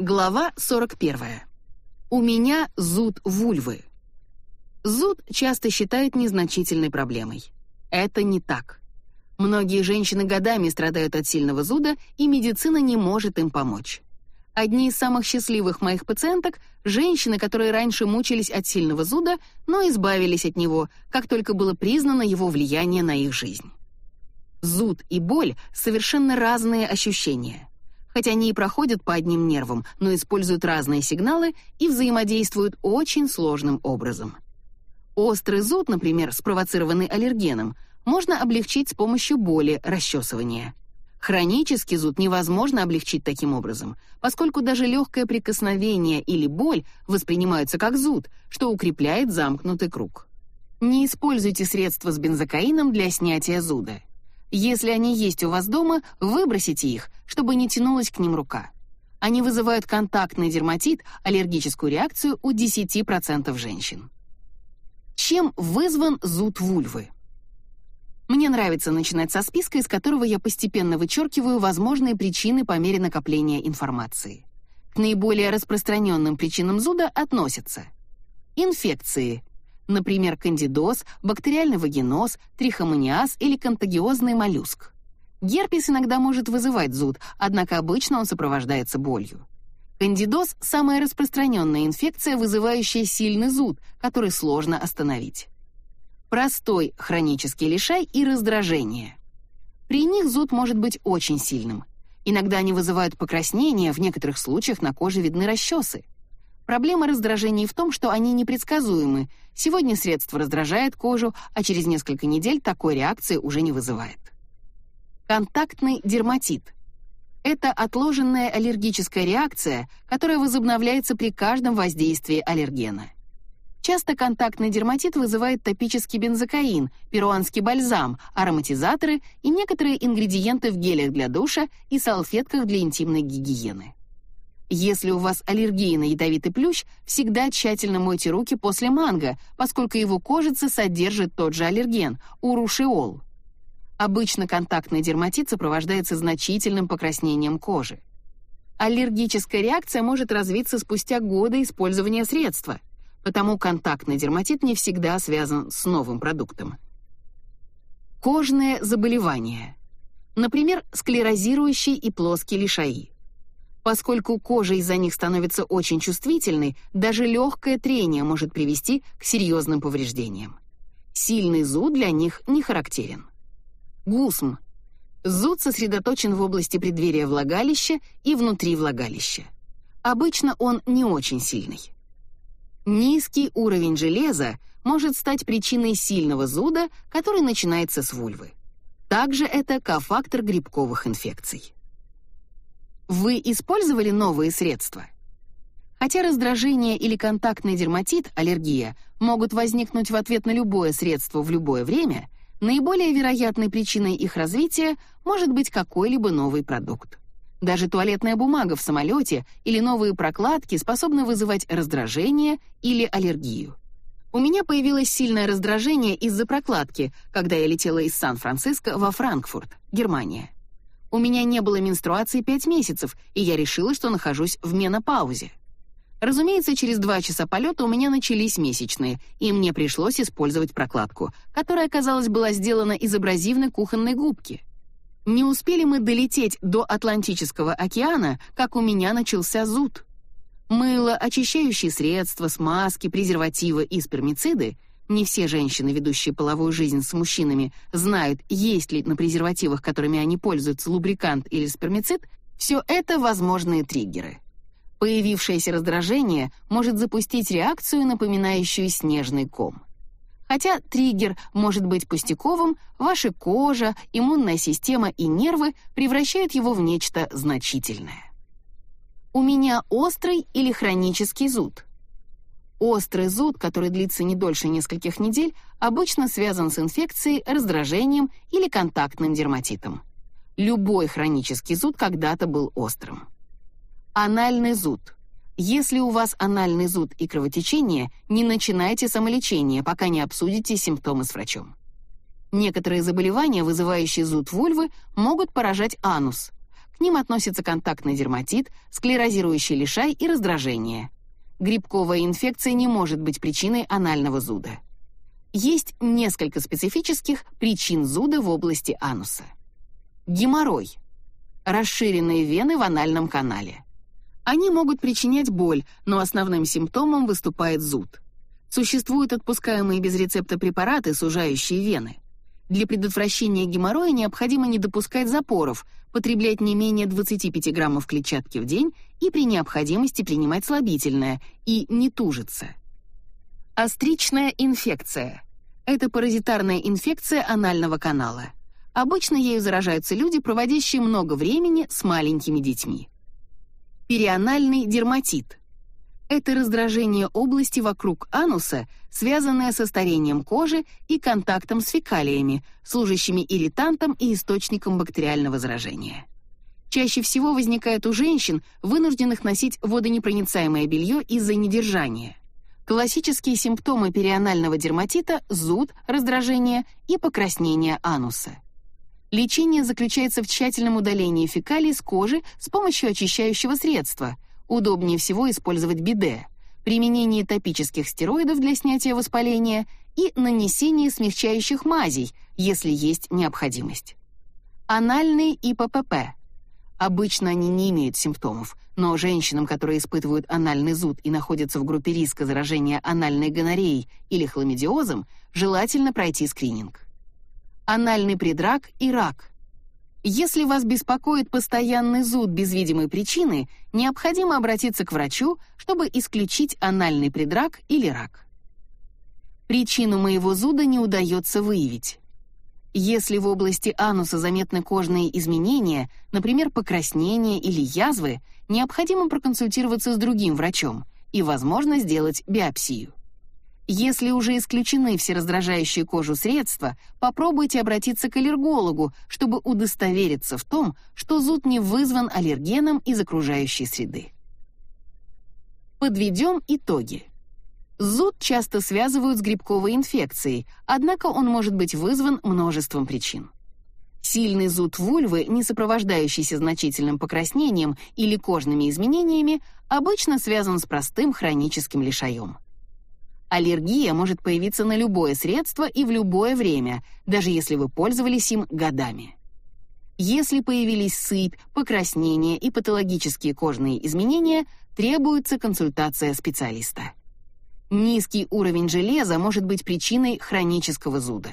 Глава 41. У меня зуд вульвы. Зуд часто считают незначительной проблемой. Это не так. Многие женщины годами страдают от сильного зуда, и медицина не может им помочь. Одни из самых счастливых моих пациенток — женщины, которые раньше мучились от сильного зуда, но избавились от него, как только было признано его влияние на их жизнь. Зуд и боль — совершенно разные ощущения хотя они и проходят по одним нервам, но используют разные сигналы и взаимодействуют очень сложным образом. Острый зуд, например, спровоцированный аллергеном, можно облегчить с помощью боли расчесывания. Хронический зуд невозможно облегчить таким образом, поскольку даже легкое прикосновение или боль воспринимаются как зуд, что укрепляет замкнутый круг. Не используйте средства с бензокаином для снятия зуда. Если они есть у вас дома, выбросите их, чтобы не тянулась к ним рука. Они вызывают контактный дерматит, аллергическую реакцию у 10% женщин. Чем вызван зуд вульвы? Мне нравится начинать со списка, из которого я постепенно вычеркиваю возможные причины по мере накопления информации. К наиболее распространенным причинам зуда относятся инфекции, например, кандидоз, бактериальный вагиноз, трихомониаз или контагиозный моллюск. Герпес иногда может вызывать зуд, однако обычно он сопровождается болью. Кандидоз – самая распространенная инфекция, вызывающая сильный зуд, который сложно остановить. Простой хронический лишай и раздражение. При них зуд может быть очень сильным. Иногда они вызывают покраснение, в некоторых случаях на коже видны расчесы. Проблема раздражений в том, что они непредсказуемы. Сегодня средство раздражает кожу, а через несколько недель такой реакции уже не вызывает. Контактный дерматит. Это отложенная аллергическая реакция, которая возобновляется при каждом воздействии аллергена. Часто контактный дерматит вызывает топический бензокаин, перуанский бальзам, ароматизаторы и некоторые ингредиенты в гелях для душа и салфетках для интимной гигиены. Если у вас аллергия на ядовитый плющ, всегда тщательно мойте руки после манго, поскольку его кожица содержит тот же аллерген урушиол. Обычно контактный дерматит сопровождается значительным покраснением кожи. Аллергическая реакция может развиться спустя годы использования средства, потому контактный дерматит не всегда связан с новым продуктом. Кожные заболевания. Например, склерозирующий и плоский лишаи. Поскольку кожа из-за них становится очень чувствительной, даже легкое трение может привести к серьезным повреждениям. Сильный зуд для них не характерен. Гусм. Зуд сосредоточен в области преддверия влагалища и внутри влагалища. Обычно он не очень сильный. Низкий уровень железа может стать причиной сильного зуда, который начинается с вульвы. Также это кофактор грибковых инфекций. Вы использовали новые средства? Хотя раздражение или контактный дерматит, аллергия, могут возникнуть в ответ на любое средство в любое время, наиболее вероятной причиной их развития может быть какой-либо новый продукт. Даже туалетная бумага в самолете или новые прокладки способны вызывать раздражение или аллергию. У меня появилось сильное раздражение из-за прокладки, когда я летела из Сан-Франциско во Франкфурт, Германия. У меня не было менструации пять месяцев, и я решила, что нахожусь в менопаузе. Разумеется, через два часа полета у меня начались месячные, и мне пришлось использовать прокладку, которая, казалось, была сделана из абразивной кухонной губки. Не успели мы долететь до Атлантического океана, как у меня начался зуд. Мыло, очищающие средства, смазки, презервативы и спермициды не все женщины, ведущие половую жизнь с мужчинами, знают, есть ли на презервативах, которыми они пользуются, лубрикант или спермицид. Все это возможные триггеры. Появившееся раздражение может запустить реакцию, напоминающую снежный ком. Хотя триггер может быть пустяковым, ваша кожа, иммунная система и нервы превращают его в нечто значительное. У меня острый или хронический зуд. Острый зуд, который длится не дольше нескольких недель, обычно связан с инфекцией, раздражением или контактным дерматитом. Любой хронический зуд когда-то был острым. Анальный зуд. Если у вас анальный зуд и кровотечение, не начинайте самолечение, пока не обсудите симптомы с врачом. Некоторые заболевания, вызывающие зуд вульвы, могут поражать анус. К ним относятся контактный дерматит, склерозирующий лишай и раздражение. Грибковая инфекция не может быть причиной анального зуда. Есть несколько специфических причин зуда в области ануса. Геморрой. Расширенные вены в анальном канале. Они могут причинять боль, но основным симптомом выступает зуд. Существуют отпускаемые без рецепта препараты, сужающие вены. Для предотвращения геморроя необходимо не допускать запоров, потреблять не менее 25 граммов клетчатки в день и при необходимости принимать слабительное и не тужиться. Остричная инфекция. Это паразитарная инфекция анального канала. Обычно ею заражаются люди, проводящие много времени с маленькими детьми. Перианальный дерматит. Это раздражение области вокруг ануса, связанное со старением кожи и контактом с фекалиями, служащими ирритантом и источником бактериального заражения. Чаще всего возникает у женщин, вынужденных носить водонепроницаемое белье из-за недержания. Классические симптомы перианального дерматита – зуд, раздражение и покраснение ануса. Лечение заключается в тщательном удалении фекалий с кожи с помощью очищающего средства. Удобнее всего использовать биде, применение топических стероидов для снятия воспаления и нанесение смягчающих мазей, если есть необходимость. Анальный ИППП Обычно они не имеют симптомов, но женщинам, которые испытывают анальный зуд и находятся в группе риска заражения анальной гонореей или хламидиозом, желательно пройти скрининг. Анальный предрак и рак. Если вас беспокоит постоянный зуд без видимой причины, необходимо обратиться к врачу, чтобы исключить анальный предрак или рак. Причину моего зуда не удается выявить. Если в области ануса заметны кожные изменения, например, покраснение или язвы, необходимо проконсультироваться с другим врачом и, возможно, сделать биопсию. Если уже исключены все раздражающие кожу средства, попробуйте обратиться к аллергологу, чтобы удостовериться в том, что зуд не вызван аллергеном из окружающей среды. Подведем итоги. Зуд часто связывают с грибковой инфекцией, однако он может быть вызван множеством причин. Сильный зуд вульвы, не сопровождающийся значительным покраснением или кожными изменениями, обычно связан с простым хроническим лишаем. Аллергия может появиться на любое средство и в любое время, даже если вы пользовались им годами. Если появились сыпь, покраснение и патологические кожные изменения, требуется консультация специалиста. Низкий уровень железа может быть причиной хронического зуда.